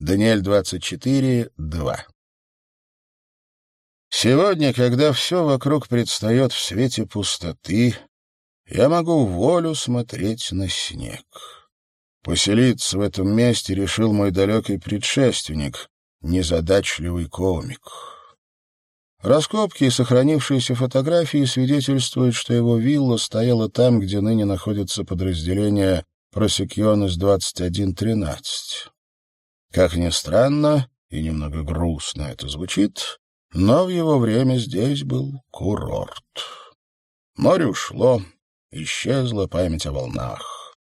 Даниэль 24, 2. Сегодня, когда все вокруг предстает в свете пустоты, я могу волю смотреть на снег. Поселиться в этом месте решил мой далекий предшественник, незадачливый комик. Раскопки и сохранившиеся фотографии свидетельствуют, что его вилла стояла там, где ныне находится подразделение Просекионес 2113. Как ни странно и немного грустно это звучит, но в его время здесь был курорт. Море ушло, исчезла память о волнах.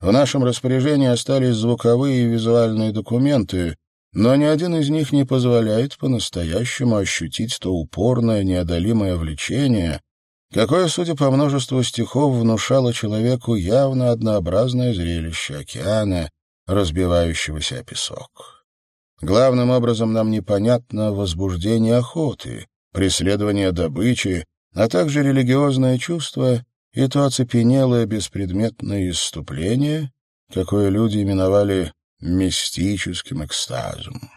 В нашем распоряжении остались звуковые и визуальные документы, но ни один из них не позволяет по-настоящему ощутить то упорное, неодолимое влечение, какое, судя по множеству стихов, внушало человеку явно однообразное зрелище океана, разбивающегося о песок. Главным образом нам непонятно возбуждение охоты, преследование добычи, а также религиозное чувство и то оцепенелое беспредметное исступление, какое люди именовали мистическим экстазом.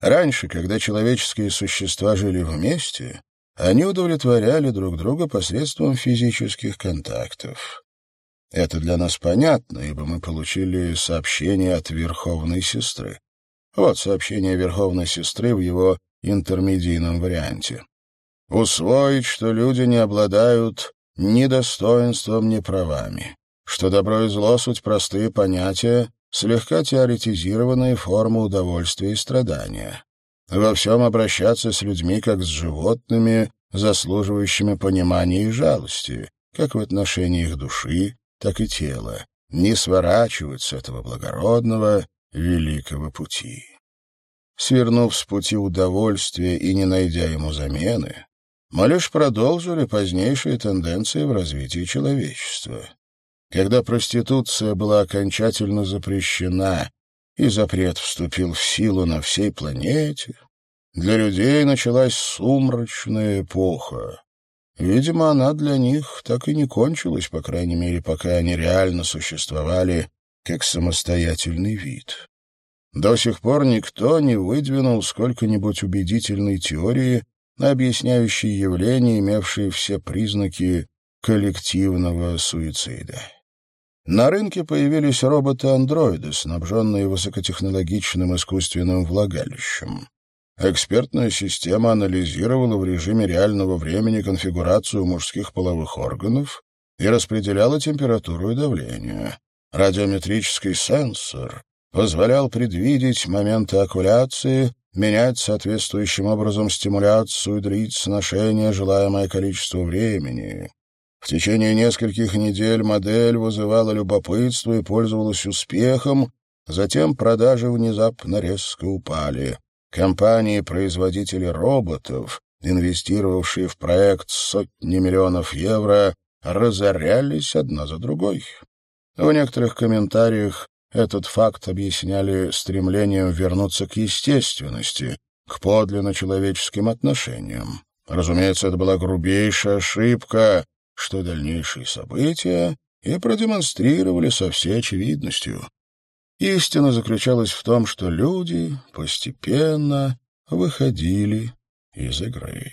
Раньше, когда человеческие существа жили вместе, они удовлетворяли друг друга посредством физических контактов. Это для нас понятно, ибо мы получили сообщение от Верховной Сестры. Вот сообщение Верховной Сестры в его интермедийном варианте. Усвоить, что люди не обладают ни достоинством, ни правами, что добро и зло — суть простые понятия, слегка теоретизированные формы удовольствия и страдания. Во всем обращаться с людьми, как с животными, заслуживающими понимания и жалости, как в отношении их души, так и тела, не сворачивать с этого благородного, великого пути. Свернув с пути удовольствия и не найдя ему замены, мы лишь продолжили позднейшие тенденции в развитии человечества. Когда проституция была окончательно запрещена и запрет вступил в силу на всей планете, для людей началась сумрачная эпоха. Видимо, она для них так и не кончилась, по крайней мере, пока они реально существовали как самостоятельный вид. До сих пор никто не выдвинул сколько-нибудь убедительной теории, объясняющей явления, имевшие все признаки коллективного суицида. На рынке появились роботы-андроиды, снабженные высокотехнологичным искусственным влагалищем. Экспертная система анализировала в режиме реального времени конфигурацию мужских половых органов и распределяла температуру и давление. Радиометрический сенсор позволял предвидеть моменты окуляции, менять соответствующим образом стимуляцию и длить сношение желаемое количество времени. В течение нескольких недель модель вызывала любопытство и пользовалась успехом, затем продажи внезапно резко упали. Компании-производители роботов, инвестировавшие в проект сотни миллионов евро, разорялись одна за другой. В некоторых комментариях этот факт объясняли стремлением вернуться к естественности, к подлинно человеческим отношениям. Разумеется, это была грубейшая ошибка, что дальнейшие события и продемонстрировали со всей очевидностью. Истина заключалась в том, что люди постепенно выходили из игры.